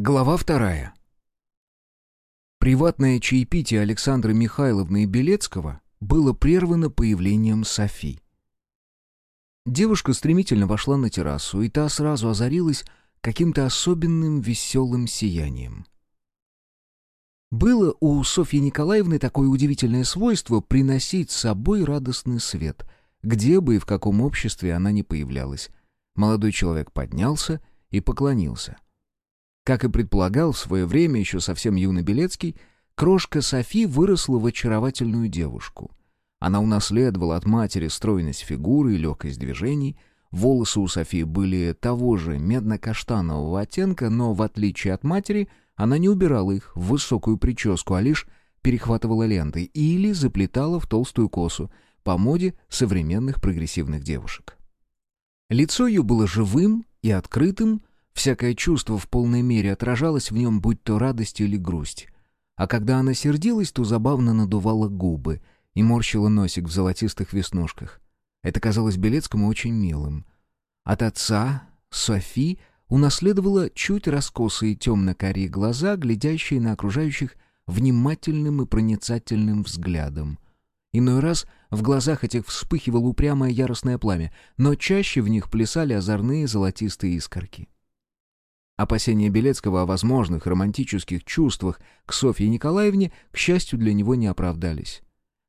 Глава вторая. Приватное чаепитие Александры Михайловны и Белецкого было прервано появлением Софи. Девушка стремительно вошла на террасу, и та сразу озарилась каким-то особенным веселым сиянием. Было у Софьи Николаевны такое удивительное свойство приносить с собой радостный свет, где бы и в каком обществе она ни появлялась. Молодой человек поднялся и поклонился — как и предполагал в свое время еще совсем юный Белецкий, крошка Софи выросла в очаровательную девушку. Она унаследовала от матери стройность фигуры и легкость движений. Волосы у Софии были того же медно-каштанового оттенка, но, в отличие от матери, она не убирала их в высокую прическу, а лишь перехватывала лентой или заплетала в толстую косу по моде современных прогрессивных девушек. Лицо ее было живым и открытым, Всякое чувство в полной мере отражалось в нем, будь то радость или грусть. А когда она сердилась, то забавно надувала губы и морщила носик в золотистых веснушках. Это казалось Белецкому очень милым. От отца Софи унаследовала чуть раскосые темно-карие глаза, глядящие на окружающих внимательным и проницательным взглядом. Иной раз в глазах этих вспыхивало упрямое яростное пламя, но чаще в них плясали озорные золотистые искорки. Опасения Белецкого о возможных романтических чувствах к Софье Николаевне, к счастью, для него не оправдались.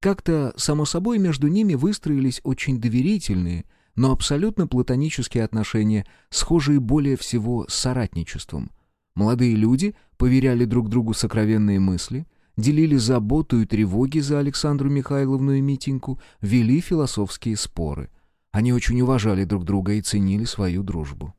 Как-то, само собой, между ними выстроились очень доверительные, но абсолютно платонические отношения, схожие более всего с соратничеством. Молодые люди поверяли друг другу сокровенные мысли, делили заботу и тревоги за Александру Михайловну и Митеньку, вели философские споры. Они очень уважали друг друга и ценили свою дружбу.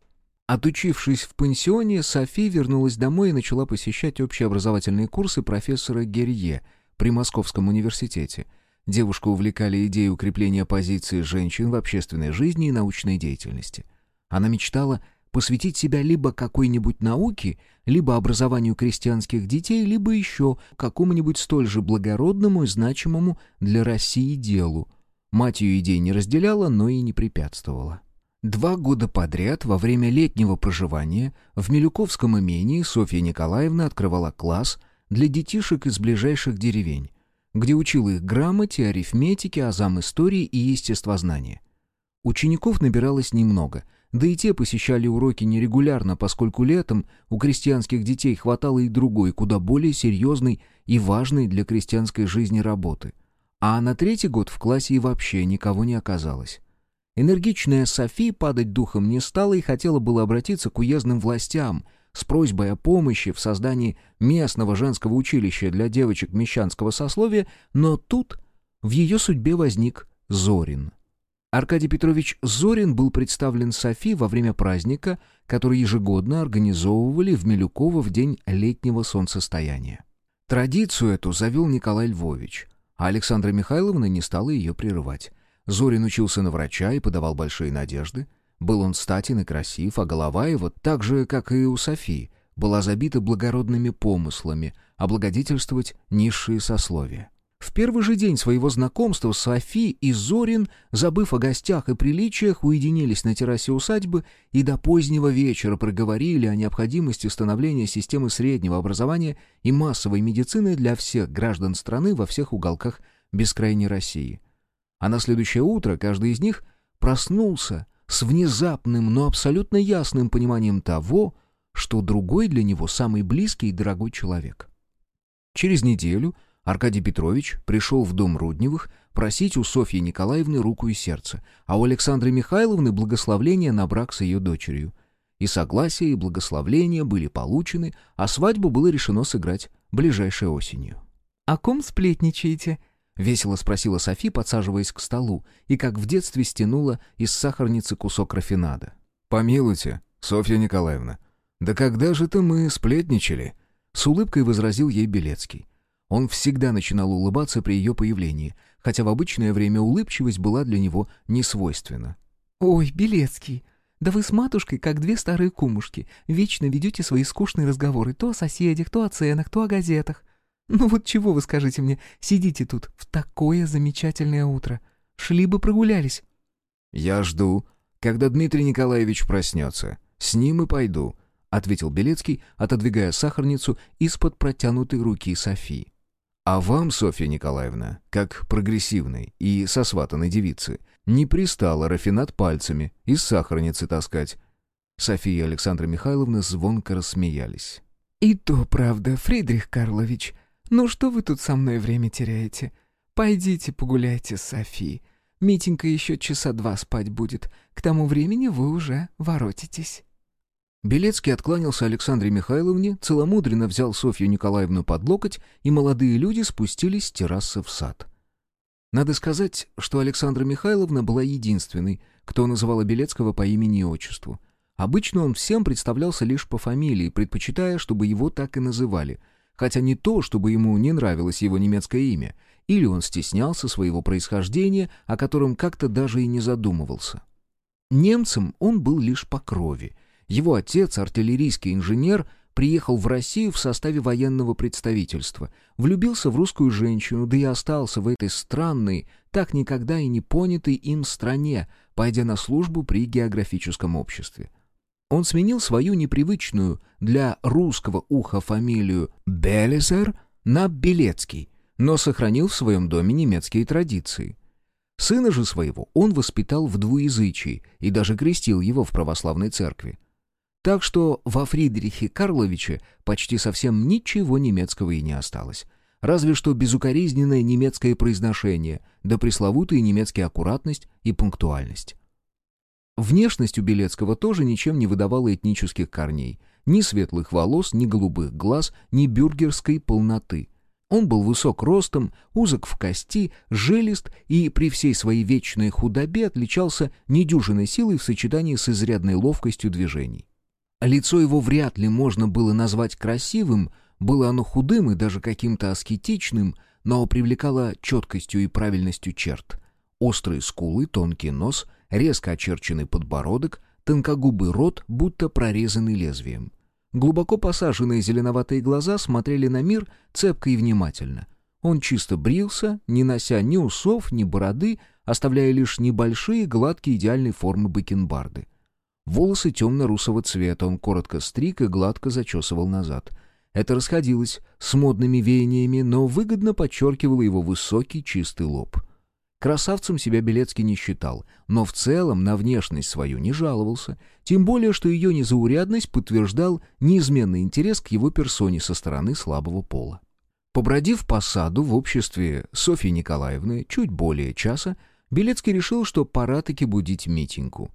Отучившись в пансионе, Софи вернулась домой и начала посещать общеобразовательные курсы профессора Герье при Московском университете. Девушку увлекали идеи укрепления позиции женщин в общественной жизни и научной деятельности. Она мечтала посвятить себя либо какой-нибудь науке, либо образованию крестьянских детей, либо еще какому-нибудь столь же благородному и значимому для России делу. Мать ее идей не разделяла, но и не препятствовала. Два года подряд во время летнего проживания в Милюковском имении Софья Николаевна открывала класс для детишек из ближайших деревень, где учила их грамоте, арифметике, азам истории и естествознания. Учеников набиралось немного, да и те посещали уроки нерегулярно, поскольку летом у крестьянских детей хватало и другой, куда более серьезной и важной для крестьянской жизни работы. А на третий год в классе и вообще никого не оказалось. Энергичная Софи падать духом не стала и хотела было обратиться к уездным властям с просьбой о помощи в создании местного женского училища для девочек мещанского сословия, но тут в ее судьбе возник Зорин. Аркадий Петрович Зорин был представлен Софи во время праздника, который ежегодно организовывали в Милюково в день летнего солнцестояния. Традицию эту завел Николай Львович, а Александра Михайловна не стала ее прерывать. Зорин учился на врача и подавал большие надежды. Был он статен и красив, а голова его, так же, как и у Софии, была забита благородными помыслами облагодетельствовать низшие сословия. В первый же день своего знакомства Софи и Зорин, забыв о гостях и приличиях, уединились на террасе усадьбы и до позднего вечера проговорили о необходимости становления системы среднего образования и массовой медицины для всех граждан страны во всех уголках бескрайней России – а на следующее утро каждый из них проснулся с внезапным, но абсолютно ясным пониманием того, что другой для него самый близкий и дорогой человек. Через неделю Аркадий Петрович пришел в дом Рудневых просить у Софьи Николаевны руку и сердце, а у Александры Михайловны благословление на брак с ее дочерью. И согласие, и благословление были получены, а свадьбу было решено сыграть ближайшей осенью. «О ком сплетничаете?» — весело спросила Софи, подсаживаясь к столу, и как в детстве стянула из сахарницы кусок рафинада. «Помилуйте, Софья Николаевна, да когда же-то мы сплетничали?» С улыбкой возразил ей Белецкий. Он всегда начинал улыбаться при ее появлении, хотя в обычное время улыбчивость была для него не свойственна. «Ой, Белецкий, да вы с матушкой, как две старые кумушки, вечно ведете свои скучные разговоры то о соседях, то о ценах, то о газетах. Ну вот чего вы скажите мне, сидите тут в такое замечательное утро. Шли бы прогулялись. Я жду, когда Дмитрий Николаевич проснется. С ним и пойду. ответил Белецкий, отодвигая сахарницу из-под протянутой руки Софии. «А вам, Софья Николаевна, как прогрессивной и сосватанной девицы, не пристало рафинат пальцами из сахарницы таскать». София и Александра Михайловна звонко рассмеялись. «И то правда, Фридрих Карлович. Ну что вы тут со мной время теряете? Пойдите погуляйте с Софией. Митенька еще часа два спать будет. К тому времени вы уже воротитесь». Белецкий откланялся Александре Михайловне, целомудренно взял Софью Николаевну под локоть, и молодые люди спустились с террасы в сад. Надо сказать, что Александра Михайловна была единственной, кто называла Белецкого по имени и отчеству. Обычно он всем представлялся лишь по фамилии, предпочитая, чтобы его так и называли, хотя не то, чтобы ему не нравилось его немецкое имя, или он стеснялся своего происхождения, о котором как-то даже и не задумывался. Немцем он был лишь по крови. Его отец, артиллерийский инженер, приехал в Россию в составе военного представительства, влюбился в русскую женщину, да и остался в этой странной, так никогда и не понятой им стране, пойдя на службу при географическом обществе. Он сменил свою непривычную для русского уха фамилию Белесер на Белецкий, но сохранил в своем доме немецкие традиции. Сына же своего он воспитал в двуязычии и даже крестил его в православной церкви. Так что во Фридрихе Карловиче почти совсем ничего немецкого и не осталось. Разве что безукоризненное немецкое произношение, да пресловутая немецкая аккуратность и пунктуальность. Внешность у Белецкого тоже ничем не выдавала этнических корней. Ни светлых волос, ни голубых глаз, ни бюргерской полноты. Он был высок ростом, узок в кости, жилист и при всей своей вечной худобе отличался недюжиной силой в сочетании с изрядной ловкостью движений. Лицо его вряд ли можно было назвать красивым, было оно худым и даже каким-то аскетичным, но привлекало четкостью и правильностью черт. Острые скулы, тонкий нос, резко очерченный подбородок, тонкогубый рот, будто прорезанный лезвием. Глубоко посаженные зеленоватые глаза смотрели на мир цепко и внимательно. Он чисто брился, не нося ни усов, ни бороды, оставляя лишь небольшие, гладкие идеальной формы бакенбарды. Волосы темно-русого цвета он коротко стриг и гладко зачесывал назад. Это расходилось с модными веяниями, но выгодно подчеркивало его высокий чистый лоб — Красавцем себя Белецкий не считал, но в целом на внешность свою не жаловался, тем более, что ее незаурядность подтверждал неизменный интерес к его персоне со стороны слабого пола. Побродив по саду в обществе Софьи Николаевны чуть более часа, Белецкий решил, что пора таки будить Митеньку.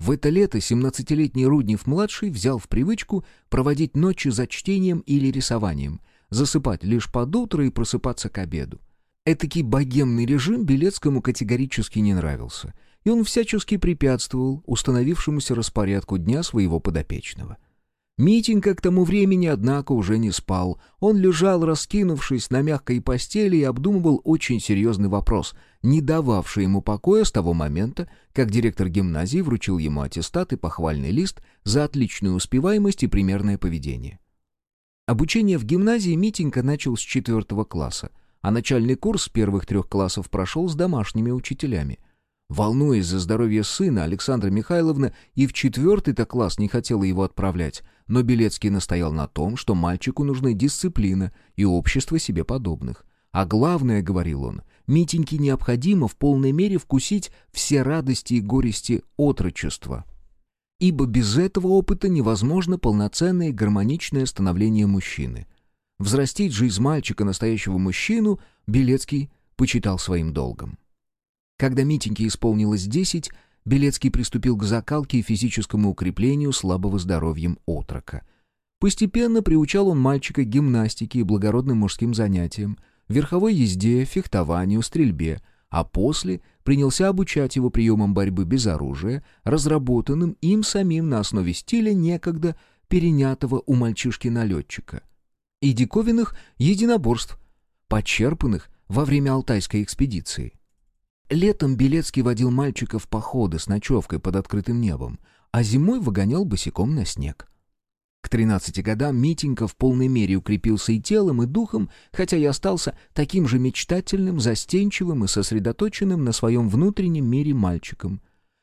В это лето 17-летний Руднев-младший взял в привычку проводить ночи за чтением или рисованием, засыпать лишь под утро и просыпаться к обеду. Этакий богемный режим Белецкому категорически не нравился, и он всячески препятствовал установившемуся распорядку дня своего подопечного. Митенька к тому времени, однако, уже не спал. Он лежал, раскинувшись на мягкой постели, и обдумывал очень серьезный вопрос, не дававший ему покоя с того момента, как директор гимназии вручил ему аттестат и похвальный лист за отличную успеваемость и примерное поведение. Обучение в гимназии Митенька начал с четвертого класса — а начальный курс первых трех классов прошел с домашними учителями. Волнуясь за здоровье сына, Александра Михайловна и в четвертый-то класс не хотела его отправлять, но Белецкий настоял на том, что мальчику нужны дисциплина и общество себе подобных. А главное, говорил он, Митеньке необходимо в полной мере вкусить все радости и горести отрочества. Ибо без этого опыта невозможно полноценное и гармоничное становление мужчины — Взрастить же из мальчика настоящего мужчину Белецкий почитал своим долгом. Когда Митеньке исполнилось десять, Белецкий приступил к закалке и физическому укреплению слабого здоровьем отрока. Постепенно приучал он мальчика гимнастике и благородным мужским занятиям, верховой езде, фехтованию, стрельбе, а после принялся обучать его приемам борьбы без оружия, разработанным им самим на основе стиля некогда перенятого у мальчишки-налетчика и диковинных единоборств, почерпанных во время Алтайской экспедиции. Летом Белецкий водил мальчика в походы с ночевкой под открытым небом, а зимой выгонял босиком на снег. К 13 годам Митенька в полной мере укрепился и телом, и духом, хотя и остался таким же мечтательным, застенчивым и сосредоточенным на своем внутреннем мире мальчиком.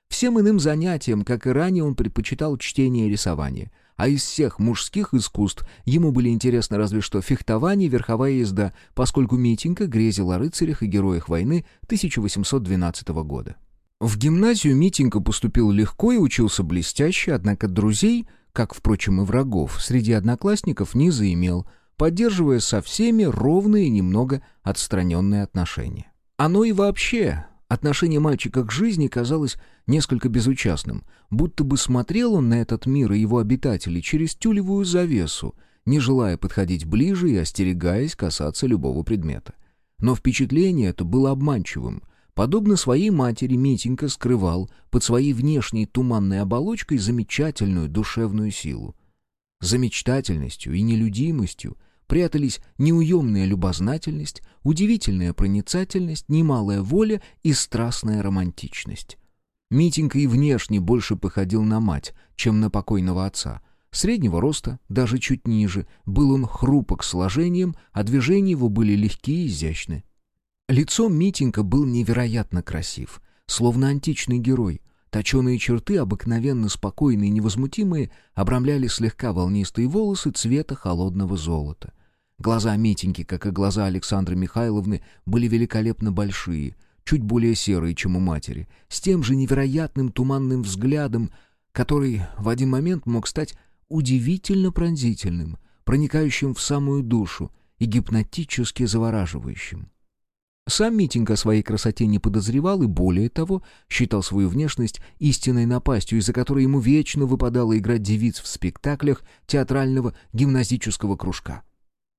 Всем иным занятиям, как и ранее, он предпочитал чтение и рисование — а из всех мужских искусств ему были интересны разве что фехтование и верховая езда, поскольку Митенька грезил о рыцарях и героях войны 1812 года. В гимназию Митенька поступил легко и учился блестяще, однако друзей, как, впрочем, и врагов, среди одноклассников не заимел, поддерживая со всеми ровные и немного отстраненные отношения. Оно и вообще, отношение мальчика к жизни казалось несколько безучастным, будто бы смотрел он на этот мир и его обитателей через тюлевую завесу, не желая подходить ближе и остерегаясь касаться любого предмета. Но впечатление это было обманчивым — Подобно своей матери, Митенька скрывал под своей внешней туманной оболочкой замечательную душевную силу. За мечтательностью и нелюдимостью прятались неуемная любознательность, удивительная проницательность, немалая воля и страстная романтичность. Митенька и внешне больше походил на мать, чем на покойного отца. Среднего роста, даже чуть ниже, был он хрупок сложением, а движения его были легкие и изящны. Лицо Митенька был невероятно красив, словно античный герой. Точеные черты, обыкновенно спокойные и невозмутимые, обрамляли слегка волнистые волосы цвета холодного золота. Глаза Митеньки, как и глаза Александры Михайловны, были великолепно большие, чуть более серые, чем у матери, с тем же невероятным туманным взглядом, который в один момент мог стать удивительно пронзительным, проникающим в самую душу и гипнотически завораживающим. Сам Митинг о своей красоте не подозревал и, более того, считал свою внешность истинной напастью, из-за которой ему вечно выпадало играть девиц в спектаклях театрального гимназического кружка.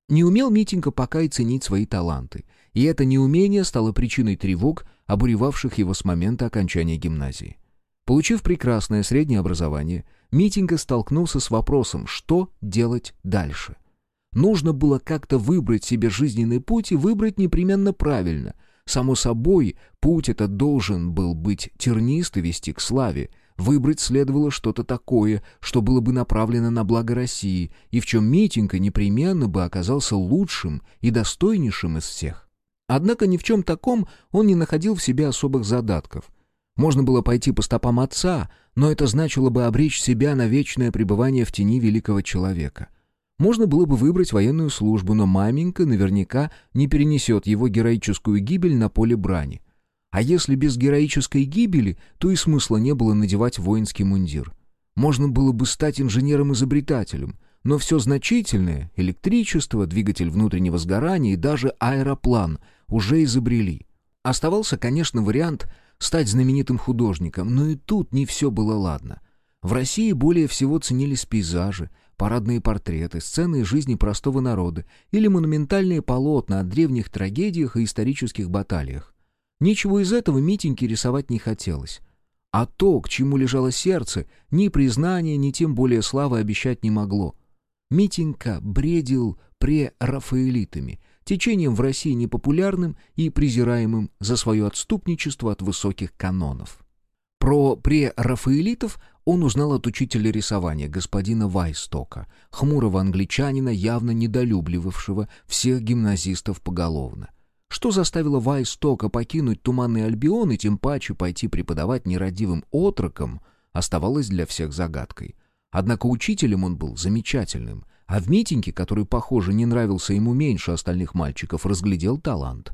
Не умел Митенька пока и ценить свои таланты, и это неумение стало причиной тревог, обуревавших его с момента окончания гимназии. Получив прекрасное среднее образование, Митенька столкнулся с вопросом, что делать дальше — Нужно было как-то выбрать себе жизненный путь и выбрать непременно правильно. Само собой, путь этот должен был быть тернист и вести к славе. Выбрать следовало что-то такое, что было бы направлено на благо России, и в чем Митенька непременно бы оказался лучшим и достойнейшим из всех. Однако ни в чем таком он не находил в себе особых задатков. Можно было пойти по стопам отца, но это значило бы обречь себя на вечное пребывание в тени великого человека — можно было бы выбрать военную службу, но маменька наверняка не перенесет его героическую гибель на поле брани. А если без героической гибели, то и смысла не было надевать воинский мундир. Можно было бы стать инженером-изобретателем, но все значительное — электричество, двигатель внутреннего сгорания и даже аэроплан — уже изобрели. Оставался, конечно, вариант стать знаменитым художником, но и тут не все было ладно. В России более всего ценились пейзажи, парадные портреты, сцены из жизни простого народа или монументальные полотна о древних трагедиях и исторических баталиях. Ничего из этого Митеньке рисовать не хотелось. А то, к чему лежало сердце, ни признания, ни тем более славы обещать не могло. Митенька бредил прерафаэлитами, течением в России непопулярным и презираемым за свое отступничество от высоких канонов. Про прерафаэлитов он узнал от учителя рисования, господина Вайстока, хмурого англичанина, явно недолюбливавшего всех гимназистов поголовно. Что заставило Вайстока покинуть Туманный Альбион и тем паче пойти преподавать нерадивым отрокам, оставалось для всех загадкой. Однако учителем он был замечательным, а в Митеньке, который, похоже, не нравился ему меньше остальных мальчиков, разглядел талант.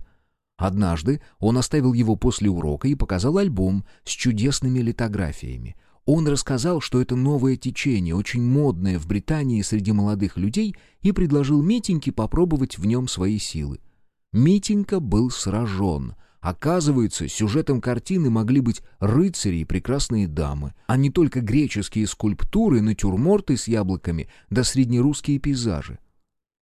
Однажды он оставил его после урока и показал альбом с чудесными литографиями. Он рассказал, что это новое течение, очень модное в Британии среди молодых людей, и предложил Митеньке попробовать в нем свои силы. Митенька был сражен. Оказывается, сюжетом картины могли быть рыцари и прекрасные дамы, а не только греческие скульптуры, натюрморты с яблоками да среднерусские пейзажи.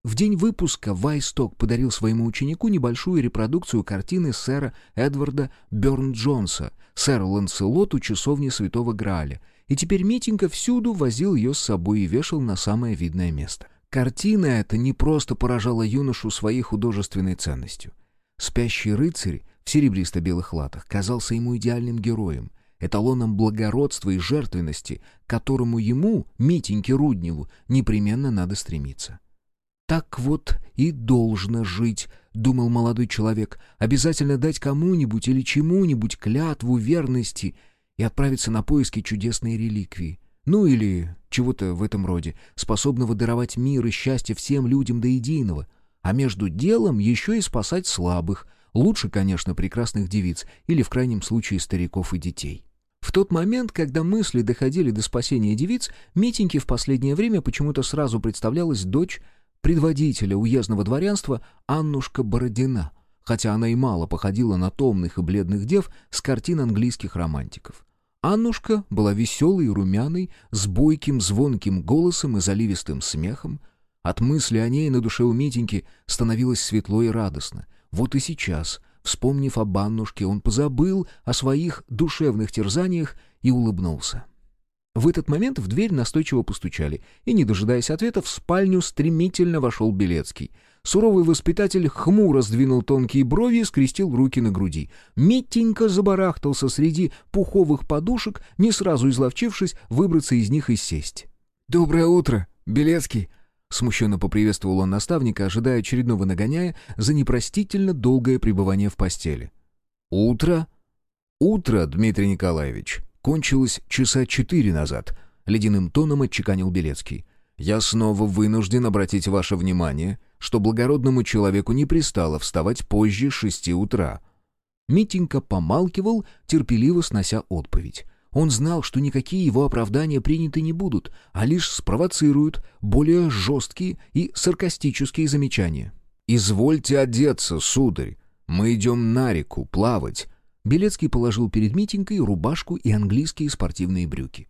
В день выпуска Вайсток подарил своему ученику небольшую репродукцию картины сэра Эдварда Бёрн-Джонса «Сэр Ланселот у часовни Святого Грааля», и теперь Митенька всюду возил ее с собой и вешал на самое видное место. Картина эта не просто поражала юношу своей художественной ценностью. Спящий рыцарь в серебристо-белых латах казался ему идеальным героем, эталоном благородства и жертвенности, к которому ему, Митеньке Рудневу, непременно надо стремиться. «Так вот и должно жить», — думал молодой человек, «обязательно дать кому-нибудь или чему-нибудь клятву верности и отправиться на поиски чудесной реликвии. ну или чего-то в этом роде, способного даровать мир и счастье всем людям до единого, а между делом еще и спасать слабых, лучше, конечно, прекрасных девиц или в крайнем случае стариков и детей. В тот момент, когда мысли доходили до спасения девиц, Митеньке в последнее время почему-то сразу представлялась дочь предводителя уездного дворянства Аннушка Бородина, хотя она и мало походила на томных и бледных дев с картин английских романтиков. Аннушка была веселой и румяной, с бойким звонким голосом и заливистым смехом. От мысли о ней на душе у Митеньки становилось светло и радостно. Вот и сейчас, вспомнив об Аннушке, он позабыл о своих душевных терзаниях и улыбнулся. В этот момент в дверь настойчиво постучали, и, не дожидаясь ответа, в спальню стремительно вошел Белецкий — Суровый воспитатель хмуро сдвинул тонкие брови и скрестил руки на груди. Митенько забарахтался среди пуховых подушек, не сразу изловчившись выбраться из них и сесть. «Доброе утро, Белецкий!» Смущенно поприветствовал он наставника, ожидая очередного нагоняя за непростительно долгое пребывание в постели. «Утро?» «Утро, Дмитрий Николаевич, кончилось часа четыре назад», — ледяным тоном отчеканил Белецкий. «Я снова вынужден обратить ваше внимание что благородному человеку не пристало вставать позже шести утра. Митенька помалкивал, терпеливо снося отповедь. Он знал, что никакие его оправдания приняты не будут, а лишь спровоцируют более жесткие и саркастические замечания. «Извольте одеться, сударь. Мы идем на реку плавать». Белецкий положил перед Митенькой рубашку и английские спортивные брюки.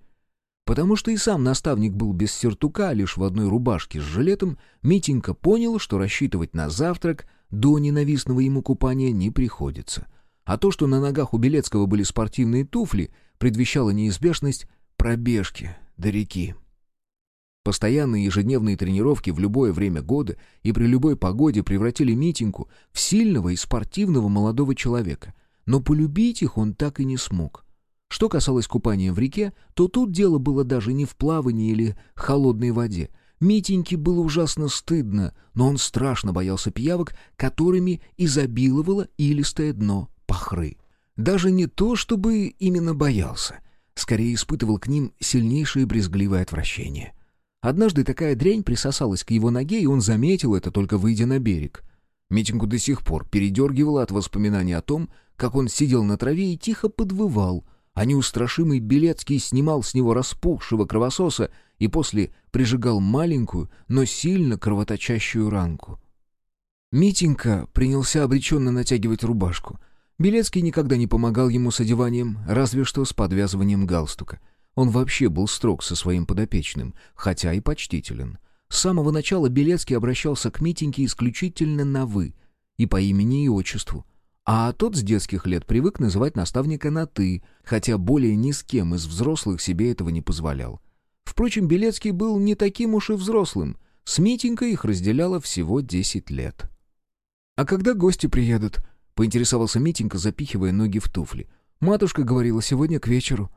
Потому что и сам наставник был без сертука, лишь в одной рубашке с жилетом, Митенька понял, что рассчитывать на завтрак до ненавистного ему купания не приходится. А то, что на ногах у Белецкого были спортивные туфли, предвещало неизбежность пробежки до реки. Постоянные ежедневные тренировки в любое время года и при любой погоде превратили Митеньку в сильного и спортивного молодого человека, но полюбить их он так и не смог. Что касалось купания в реке, то тут дело было даже не в плавании или холодной воде. Митеньке было ужасно стыдно, но он страшно боялся пиявок, которыми изобиловало илистое дно пахры. Даже не то, чтобы именно боялся. Скорее испытывал к ним сильнейшее брезгливое отвращение. Однажды такая дрянь присосалась к его ноге, и он заметил это, только выйдя на берег. Митеньку до сих пор передергивало от воспоминаний о том, как он сидел на траве и тихо подвывал, а неустрашимый Белецкий снимал с него распухшего кровососа и после прижигал маленькую, но сильно кровоточащую ранку. Митенька принялся обреченно натягивать рубашку. Белецкий никогда не помогал ему с одеванием, разве что с подвязыванием галстука. Он вообще был строг со своим подопечным, хотя и почтителен. С самого начала Белецкий обращался к Митеньке исключительно на «вы» и по имени и отчеству — а тот с детских лет привык называть наставника на «ты», хотя более ни с кем из взрослых себе этого не позволял. Впрочем, Белецкий был не таким уж и взрослым. С Митенькой их разделяло всего десять лет. «А когда гости приедут?» — поинтересовался Митенька, запихивая ноги в туфли. «Матушка говорила сегодня к вечеру».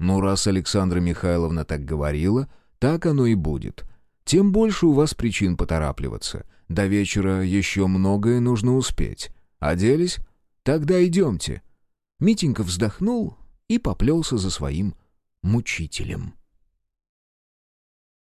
«Ну, раз Александра Михайловна так говорила, так оно и будет. Тем больше у вас причин поторапливаться. До вечера еще многое нужно успеть». Оделись? Тогда идемте». Митенька вздохнул и поплелся за своим мучителем.